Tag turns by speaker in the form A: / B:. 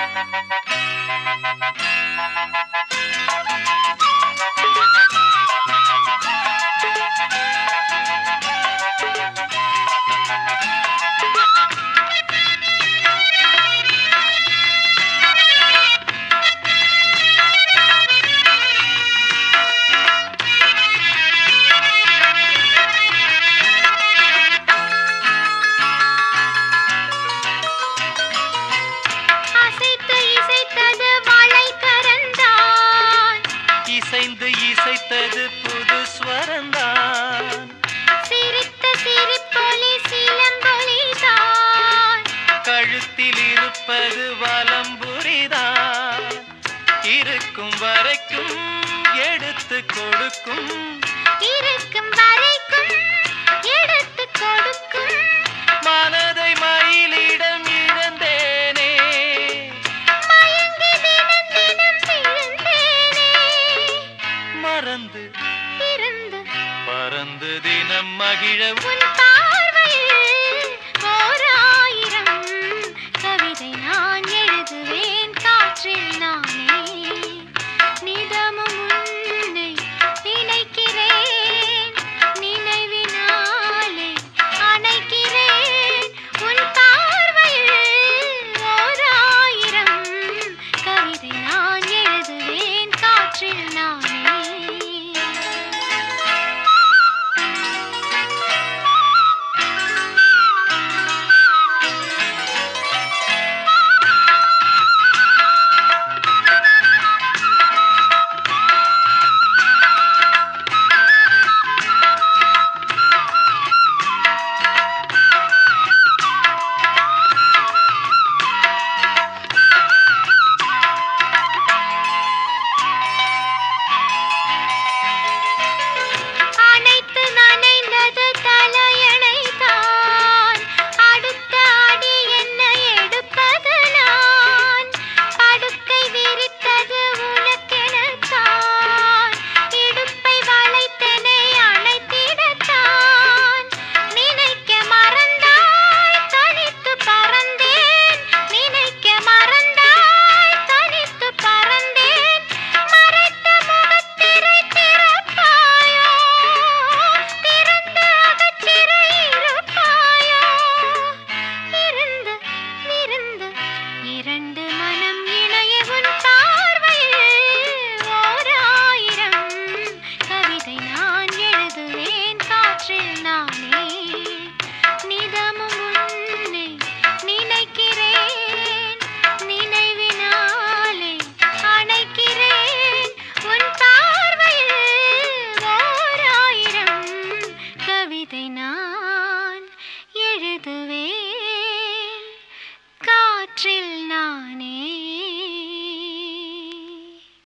A: Thank you.
B: இசைந்து இசைத்தது புது ஸ்வரந்தான்.
A: சிரித்த சிரிப்பொலி சிலம்பொலிதான்.
B: கழுத்தில் இருப்பது வலம்புரிதான். இருக்கும் வரைக்கும்
A: பறந்து
B: பறந்து தினம் மகிழ
A: உன் பார்வையில்